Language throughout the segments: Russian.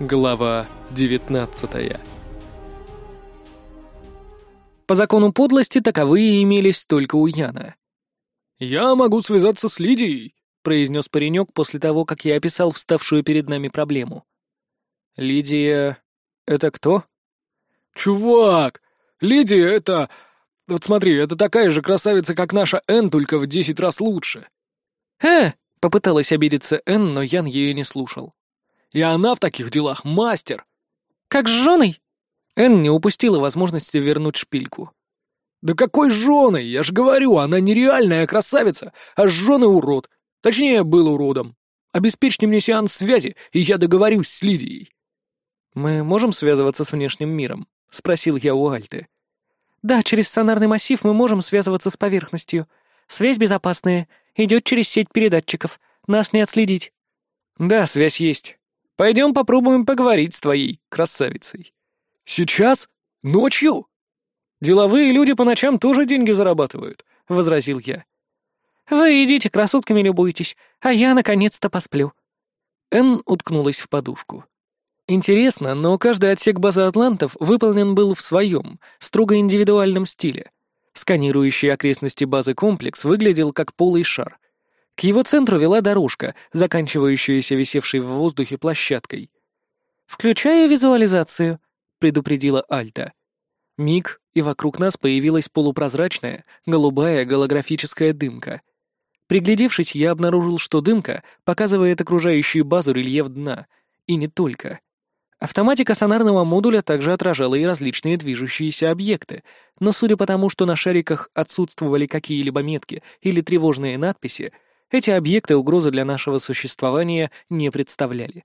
Глава 19 По закону подлости таковые имелись только у Яна. «Я могу связаться с Лидией», — произнес паренек после того, как я описал вставшую перед нами проблему. «Лидия... это кто?» «Чувак! Лидия — это... Вот смотри, это такая же красавица, как наша Энн, только в десять раз лучше». «Э!» — попыталась обидеться Энн, но Ян ее не слушал. И она в таких делах мастер. Как с женой? Энн не упустила возможности вернуть шпильку. Да какой женой? Я же говорю, она нереальная красавица, а с женой урод. Точнее, был уродом. Обеспечьте мне сеанс связи, и я договорюсь с Лидией. «Мы можем связываться с внешним миром?» — спросил я у Альты. «Да, через сонарный массив мы можем связываться с поверхностью. Связь безопасная, идет через сеть передатчиков. Нас не отследить». «Да, связь есть. Пойдем попробуем поговорить с твоей красавицей. Сейчас? Ночью? Деловые люди по ночам тоже деньги зарабатывают, — возразил я. Вы идите, красотками любуйтесь, а я наконец-то посплю. Энн уткнулась в подушку. Интересно, но каждый отсек базы атлантов выполнен был в своем, строго индивидуальном стиле. Сканирующий окрестности базы комплекс выглядел как полый шар, к его центру вела дорожка, заканчивающаяся висевшей в воздухе площадкой. «Включаю визуализацию», — предупредила Альта. Миг, и вокруг нас появилась полупрозрачная, голубая голографическая дымка. Приглядевшись, я обнаружил, что дымка показывает окружающую базу рельеф дна, и не только. Автоматика сонарного модуля также отражала и различные движущиеся объекты, но судя по тому, что на шариках отсутствовали какие-либо метки или тревожные надписи, эти объекты угрозы для нашего существования не представляли.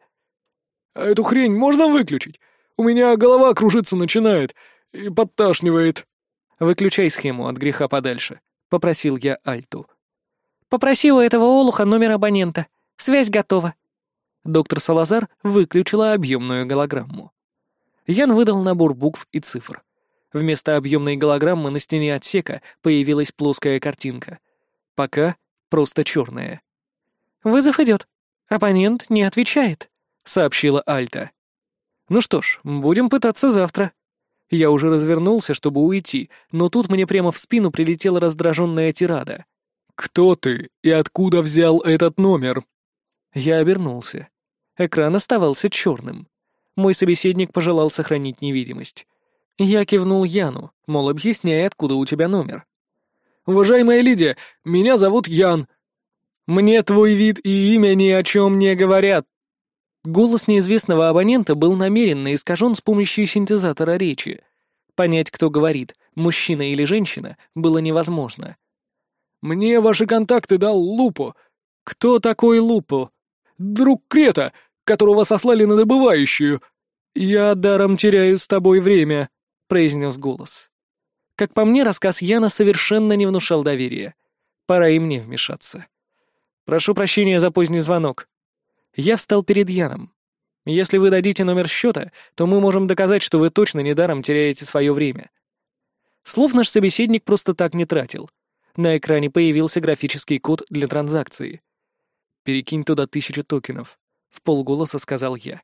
«А эту хрень можно выключить? У меня голова кружиться начинает и подташнивает». «Выключай схему от греха подальше», — попросил я Альту. «Попроси у этого олуха номер абонента. Связь готова». Доктор Салазар выключила объемную голограмму. Ян выдал набор букв и цифр. Вместо объемной голограммы на стене отсека появилась плоская картинка. Пока просто черное. «Вызов идет. Оппонент не отвечает», — сообщила Альта. «Ну что ж, будем пытаться завтра». Я уже развернулся, чтобы уйти, но тут мне прямо в спину прилетела раздраженная тирада. «Кто ты и откуда взял этот номер?» Я обернулся. Экран оставался черным. Мой собеседник пожелал сохранить невидимость. Я кивнул Яну, мол, объясняй, откуда у тебя номер. «Уважаемая Лидия, меня зовут Ян. Мне твой вид и имя ни о чем не говорят». Голос неизвестного абонента был намеренно искажен с помощью синтезатора речи. Понять, кто говорит, мужчина или женщина, было невозможно. «Мне ваши контакты дал Лупо. Кто такой Лупо? Друг Крета, которого сослали на добывающую. Я даром теряю с тобой время», — произнес голос. Как по мне, рассказ Яна совершенно не внушал доверия. Пора и мне вмешаться. Прошу прощения за поздний звонок. Я встал перед Яном. Если вы дадите номер счета, то мы можем доказать, что вы точно недаром теряете свое время. Слов наш собеседник просто так не тратил. На экране появился графический код для транзакции. «Перекинь туда тысячу токенов», — в полголоса сказал я.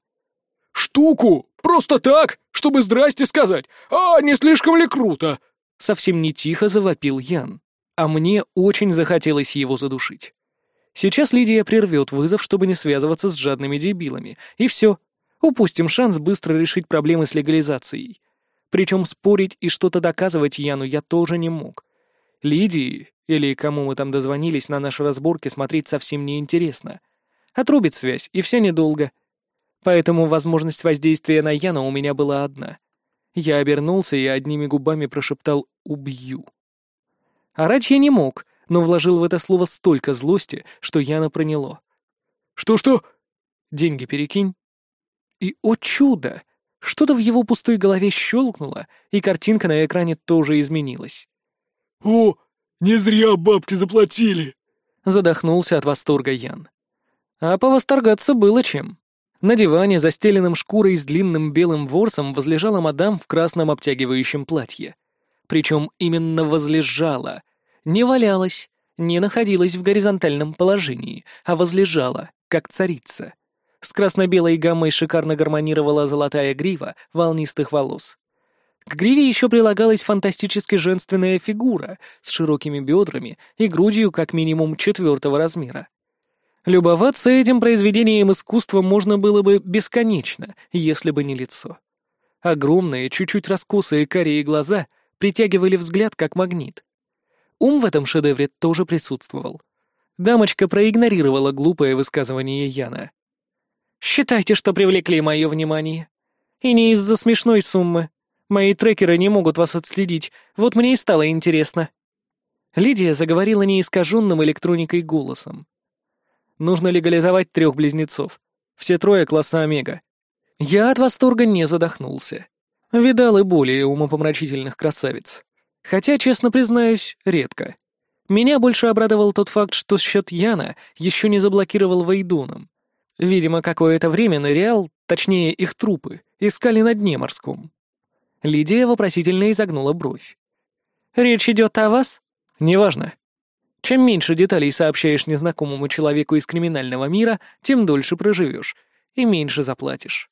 «Штуку? Просто так? Чтобы здрасте сказать? А, не слишком ли круто?» Совсем не тихо завопил Ян, а мне очень захотелось его задушить. Сейчас Лидия прервет вызов, чтобы не связываться с жадными дебилами, и все. Упустим шанс быстро решить проблемы с легализацией. Причем спорить и что-то доказывать Яну я тоже не мог. Лидии, или кому мы там дозвонились на наши разборки, смотреть совсем неинтересно. Отрубит связь, и все недолго. Поэтому возможность воздействия на Яна у меня была одна. Я обернулся и одними губами прошептал «убью». Орать я не мог, но вложил в это слово столько злости, что Яна проняло. «Что-что?» «Деньги перекинь». И, о чудо! Что-то в его пустой голове щелкнуло, и картинка на экране тоже изменилась. «О, не зря бабки заплатили!» Задохнулся от восторга Ян. А повосторгаться было чем. На диване, застеленном шкурой с длинным белым ворсом, возлежала мадам в красном обтягивающем платье. Причем именно возлежала. Не валялась, не находилась в горизонтальном положении, а возлежала, как царица. С красно-белой гаммой шикарно гармонировала золотая грива волнистых волос. К гриве еще прилагалась фантастически женственная фигура с широкими бедрами и грудью как минимум четвертого размера. Любоваться этим произведением искусства можно было бы бесконечно, если бы не лицо. Огромные, чуть-чуть раскосые карие глаза притягивали взгляд как магнит. Ум в этом шедевре тоже присутствовал. Дамочка проигнорировала глупое высказывание Яна. «Считайте, что привлекли мое внимание. И не из-за смешной суммы. Мои трекеры не могут вас отследить, вот мне и стало интересно». Лидия заговорила неискаженным электроникой голосом. Нужно легализовать трех близнецов. Все трое класса Омега. Я от восторга не задохнулся. Видал и более умопомрачительных красавиц. Хотя, честно признаюсь, редко. Меня больше обрадовал тот факт, что счет Яна еще не заблокировал Вейдуном. Видимо, какое-то время нырял, точнее их трупы, искали на дне морском. Лидия вопросительно изогнула бровь. «Речь идет о вас?» «Неважно. Чем меньше деталей сообщаешь незнакомому человеку из криминального мира, тем дольше проживешь и меньше заплатишь.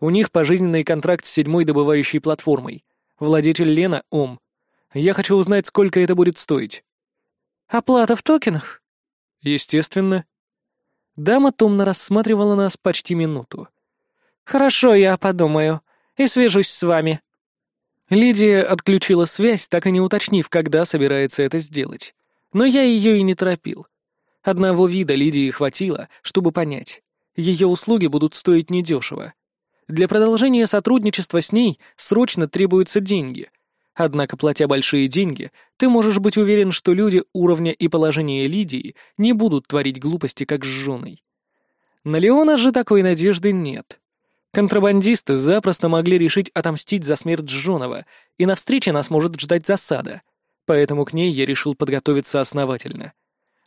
У них пожизненный контракт с седьмой добывающей платформой. Владетель Лена — Ом. Я хочу узнать, сколько это будет стоить. Оплата в токенах? Естественно. Дама томно рассматривала нас почти минуту. Хорошо, я подумаю. И свяжусь с вами. Лидия отключила связь, так и не уточнив, когда собирается это сделать. Но я ее и не торопил. Одного вида Лидии хватило, чтобы понять. Ее услуги будут стоить недешево. Для продолжения сотрудничества с ней срочно требуются деньги. Однако, платя большие деньги, ты можешь быть уверен, что люди уровня и положения Лидии не будут творить глупости, как с женой. На Леона же такой надежды нет. Контрабандисты запросто могли решить отомстить за смерть Джонова, и на встрече нас может ждать засада — поэтому к ней я решил подготовиться основательно.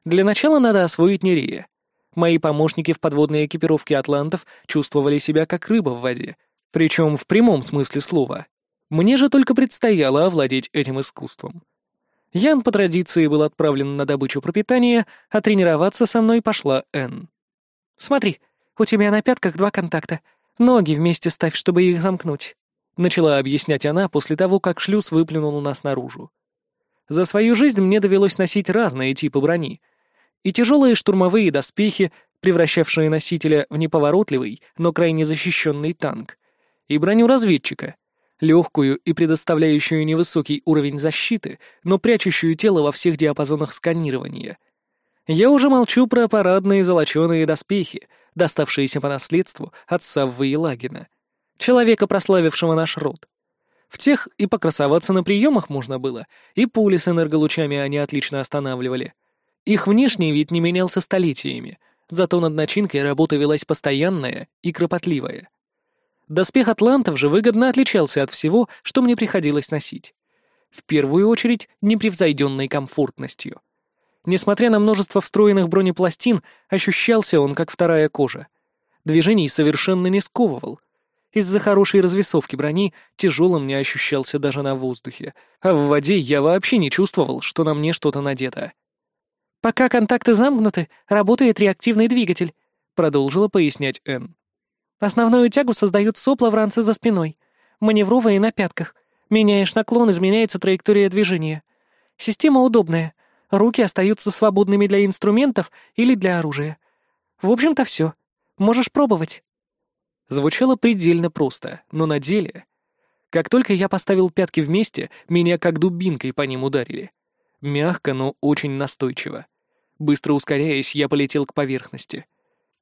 Для начала надо освоить Нерея. Мои помощники в подводной экипировке атлантов чувствовали себя как рыба в воде, причем в прямом смысле слова. Мне же только предстояло овладеть этим искусством. Ян по традиции был отправлен на добычу пропитания, а тренироваться со мной пошла Энн. «Смотри, у тебя на пятках два контакта. Ноги вместе ставь, чтобы их замкнуть», — начала объяснять она после того, как шлюз выплюнул нас наружу. За свою жизнь мне довелось носить разные типы брони. И тяжелые штурмовые доспехи, превращавшие носителя в неповоротливый, но крайне защищенный танк. И броню разведчика, легкую и предоставляющую невысокий уровень защиты, но прячущую тело во всех диапазонах сканирования. Я уже молчу про парадные золоченые доспехи, доставшиеся по наследству от Саввы Елагина, человека, прославившего наш род. В тех и покрасоваться на приемах можно было, и пули с энерголучами они отлично останавливали. Их внешний вид не менялся столетиями, зато над начинкой работа велась постоянная и кропотливая. Доспех атлантов же выгодно отличался от всего, что мне приходилось носить. В первую очередь, непревзойденной комфортностью. Несмотря на множество встроенных бронепластин, ощущался он как вторая кожа. Движений совершенно не сковывал — из-за хорошей развесовки брони тяжелым не ощущался даже на воздухе, а в воде я вообще не чувствовал, что на мне что-то надето. «Пока контакты замкнуты, работает реактивный двигатель», — продолжила пояснять Энн. «Основную тягу создают сопла в ранце за спиной, маневровые на пятках. Меняешь наклон, изменяется траектория движения. Система удобная. Руки остаются свободными для инструментов или для оружия. В общем-то, все. Можешь пробовать». Звучало предельно просто, но на деле... Как только я поставил пятки вместе, меня как дубинкой по ним ударили. Мягко, но очень настойчиво. Быстро ускоряясь, я полетел к поверхности.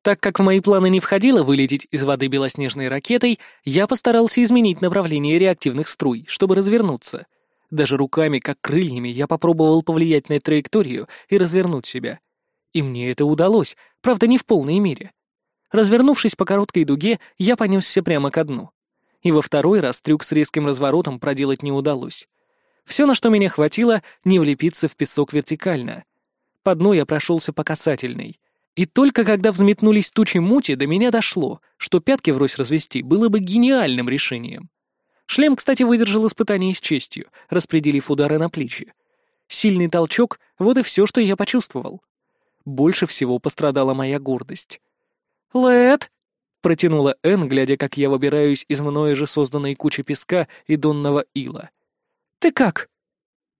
Так как в мои планы не входило вылететь из воды белоснежной ракетой, я постарался изменить направление реактивных струй, чтобы развернуться. Даже руками, как крыльями, я попробовал повлиять на траекторию и развернуть себя. И мне это удалось, правда, не в полной мере. Развернувшись по короткой дуге, я понесся прямо ко дну. И во второй раз трюк с резким разворотом проделать не удалось. Все, на что меня хватило, не влепиться в песок вертикально. По дну я прошелся по касательной. И только когда взметнулись тучи мути, до меня дошло, что пятки врозь развести было бы гениальным решением. Шлем, кстати, выдержал испытание с честью, распределив удары на плечи. Сильный толчок — вот и все, что я почувствовал. Больше всего пострадала моя гордость. «Лэд!» протянула Энн, глядя, как я выбираюсь из мною же созданной кучи песка и донного ила. «Ты как?»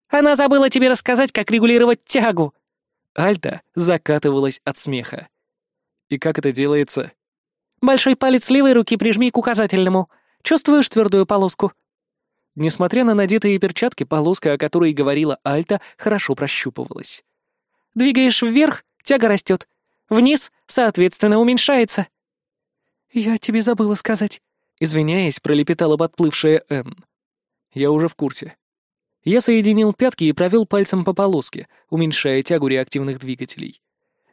«Она забыла тебе рассказать, как регулировать тягу!» Альта закатывалась от смеха. «И как это делается?» «Большой палец левой руки прижми к указательному. Чувствуешь твердую полоску?» Несмотря на надетые перчатки, полоска, о которой говорила Альта, хорошо прощупывалась. «Двигаешь вверх — тяга растет. Вниз, соответственно, уменьшается». «Я тебе забыла сказать», — извиняясь, пролепетала подплывшая Энн. «Я уже в курсе». Я соединил пятки и провел пальцем по полоске, уменьшая тягу реактивных двигателей.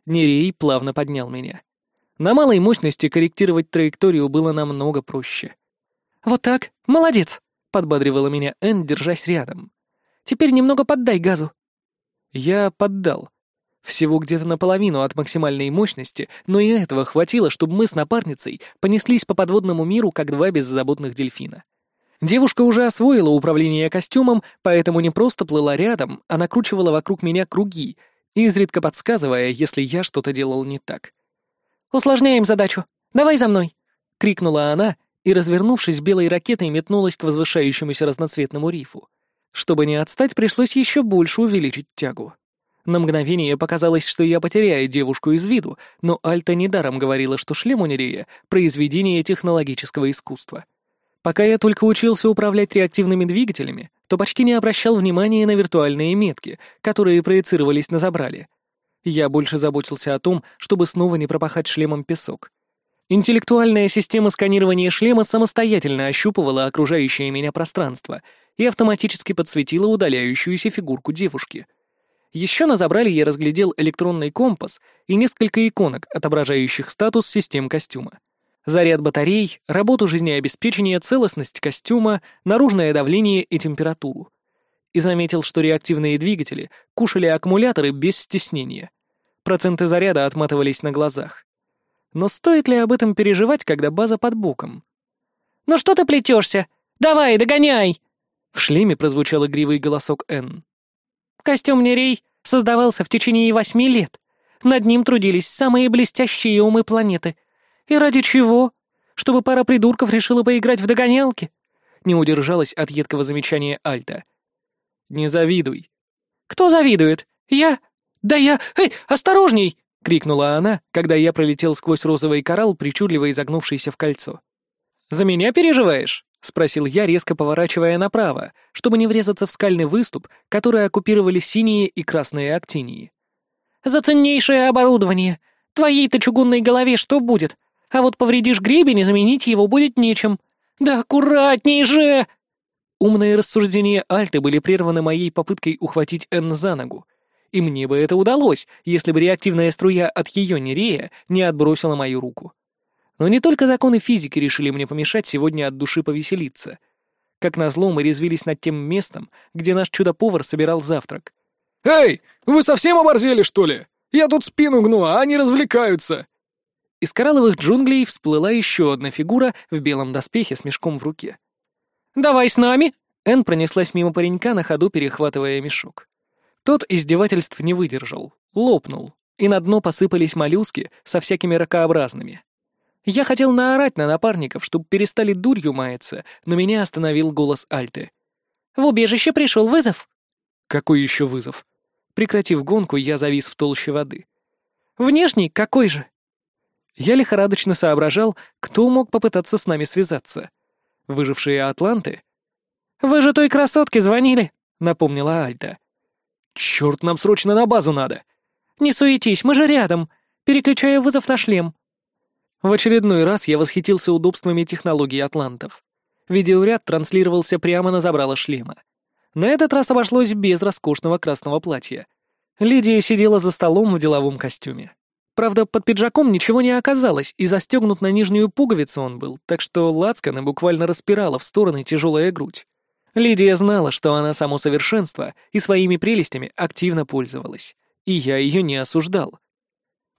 Нерей плавно поднял меня. На малой мощности корректировать траекторию было намного проще. «Вот так, молодец!» — подбадривала меня Энн, держась рядом. «Теперь немного поддай газу». Я поддал. Всего где-то наполовину от максимальной мощности, но и этого хватило, чтобы мы с напарницей понеслись по подводному миру, как два беззаботных дельфина. Девушка уже освоила управление костюмом, поэтому не просто плыла рядом, а накручивала вокруг меня круги, изредка подсказывая, если я что-то делал не так. «Усложняем задачу. Давай за мной!» — крикнула она и, развернувшись белой ракетой, метнулась к возвышающемуся разноцветному рифу. Чтобы не отстать, пришлось еще больше увеличить тягу. На мгновение показалось, что я потеряю девушку из виду, но Альта недаром говорила, что шлем у Нерея — произведение технологического искусства. Пока я только учился управлять реактивными двигателями, то почти не обращал внимания на виртуальные метки, которые проецировались на забрале. Я больше заботился о том, чтобы снова не пропахать шлемом песок. Интеллектуальная система сканирования шлема самостоятельно ощупывала окружающее меня пространство и автоматически подсветила удаляющуюся фигурку девушки. Еще на забрале я разглядел электронный компас и несколько иконок, отображающих статус систем костюма заряд батарей, работу жизнеобеспечения, целостность костюма, наружное давление и температуру. И заметил, что реактивные двигатели кушали аккумуляторы без стеснения. Проценты заряда отматывались на глазах. Но стоит ли об этом переживать, когда база под боком? «Ну что ты плетешься? Давай, догоняй!» В шлеме прозвучал игривый голосок Н. «Костюм Нерей создавался в течение восьми лет. Над ним трудились самые блестящие умы планеты — «И ради чего? Чтобы пара придурков решила поиграть в догонялки?» Не удержалась от едкого замечания Альта. «Не завидуй». «Кто завидует? Я? Да я... Эй, осторожней!» — крикнула она, когда я пролетел сквозь розовый коралл, причудливо изогнувшийся в кольцо. «За меня переживаешь?» — спросил я, резко поворачивая направо, чтобы не врезаться в скальный выступ, который оккупировали синие и красные актинии. «За ценнейшее оборудование! Твоей-то чугунной голове что будет? А вот повредишь гребень, и заменить его будет нечем. Да аккуратней же!» Умные рассуждения Альты были прерваны моей попыткой ухватить Энн за ногу. И мне бы это удалось, если бы реактивная струя от ее нерея не отбросила мою руку. Но не только законы физики решили мне помешать сегодня от души повеселиться. Как назло, мы резвились над тем местом, где наш чудо-повар собирал завтрак. «Эй, вы совсем оборзели, что ли? Я тут спину гну, а они развлекаются!» Из коралловых джунглей всплыла еще одна фигура в белом доспехе с мешком в руке. «Давай с нами!» Энн пронеслась мимо паренька, на ходу перехватывая мешок. Тот издевательств не выдержал, лопнул, и на дно посыпались моллюски со всякими ракообразными. Я хотел наорать на напарников, чтобы перестали дурью маяться, но меня остановил голос Альты. «В убежище пришел вызов!» «Какой еще вызов?» Прекратив гонку, я завис в толще воды. «Внешний какой же?» Я лихорадочно соображал, кто мог попытаться с нами связаться. Выжившие атланты? «Вы же той красотке звонили!» — напомнила Альта. «Черт, нам срочно на базу надо!» «Не суетись, мы же рядом! Переключаю вызов на шлем!» В очередной раз я восхитился удобствами технологий атлантов. Видеоряд транслировался прямо на забрало шлема. На этот раз обошлось без роскошного красного платья. Лидия сидела за столом в деловом костюме. Правда, под пиджаком ничего не оказалось, и застегнут на нижнюю пуговицу он был, так что лацканы буквально распирала в стороны тяжелая грудь. Лидия знала, что она само совершенство, и своими прелестями активно пользовалась. И я ее не осуждал.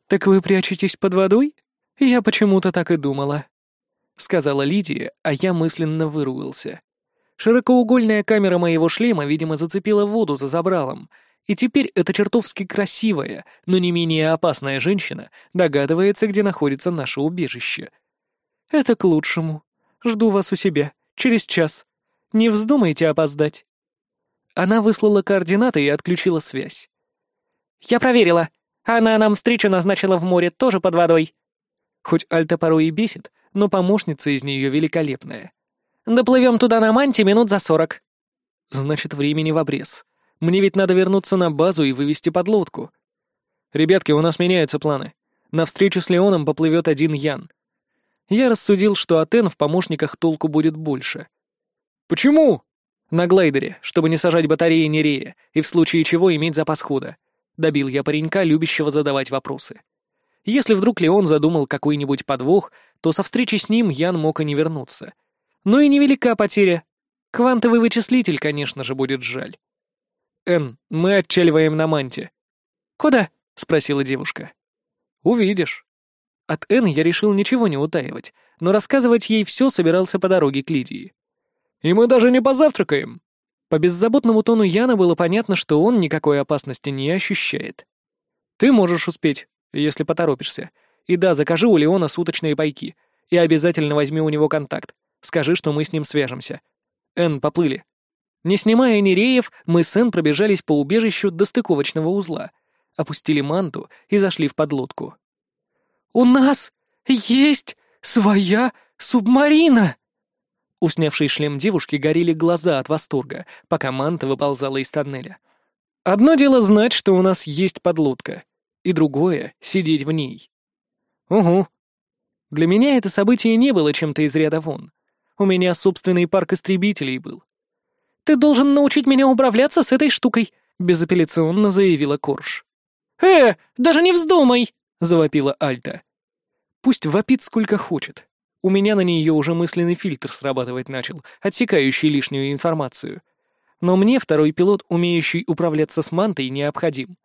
«Так вы прячетесь под водой? Я почему-то так и думала», — сказала Лидия, а я мысленно выругался. Широкоугольная камера моего шлема, видимо, зацепила воду за забралом, и теперь эта чертовски красивая, но не менее опасная женщина догадывается, где находится наше убежище. «Это к лучшему. Жду вас у себя. Через час. Не вздумайте опоздать». Она выслала координаты и отключила связь. «Я проверила. Она нам встречу назначила в море, тоже под водой». Хоть Альта порой и бесит, но помощница из нее великолепная. «Доплывем туда на манте минут за сорок». «Значит, времени в обрез. Мне ведь надо вернуться на базу и вывести подлодку». «Ребятки, у нас меняются планы. На встречу с Леоном поплывет один Ян. Я рассудил, что от Эн в помощниках толку будет больше. «Почему?» «На глайдере, чтобы не сажать батареи Нерея, и в случае чего иметь запас хода», — добил я паренька, любящего задавать вопросы. Если вдруг Леон задумал какой-нибудь подвох, то со встречи с ним Ян мог и не вернуться. Ну и невелика потеря. Квантовый вычислитель, конечно же, будет жаль. «Эн, мы отчаливаем на манте». «Куда?» — спросила девушка. «Увидишь». От Эн я решил ничего не утаивать, но рассказывать ей все собирался по дороге к Лидии. «И мы даже не позавтракаем!» По беззаботному тону Яна было понятно, что он никакой опасности не ощущает. «Ты можешь успеть, если поторопишься. И да, закажи у Леона суточные пайки. И обязательно возьми у него контакт. Скажи, что мы с ним свяжемся. Эн, поплыли». Не снимая нереев, мы с Эн пробежались по убежищу до стыковочного узла, опустили манту и зашли в подлодку. «У нас есть своя субмарина!» У шлем девушки горели глаза от восторга, пока манта выползала из тоннеля. «Одно дело знать, что у нас есть подлодка, и другое — сидеть в ней». «Угу». Для меня это событие не было чем-то из ряда вон. У меня собственный парк истребителей был. «Ты должен научить меня управляться с этой штукой», — безапелляционно заявила Корж. «Э, даже не вздумай!» завопила Альта. Пусть вопит сколько хочет. У меня на нее уже мысленный фильтр срабатывать начал, отсекающий лишнюю информацию. Но мне второй пилот, умеющий управляться с мантой, необходим.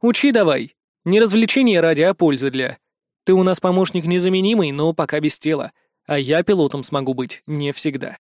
Учи давай. Не развлечение ради, а пользы для. Ты у нас помощник незаменимый, но пока без тела. А я пилотом смогу быть не всегда.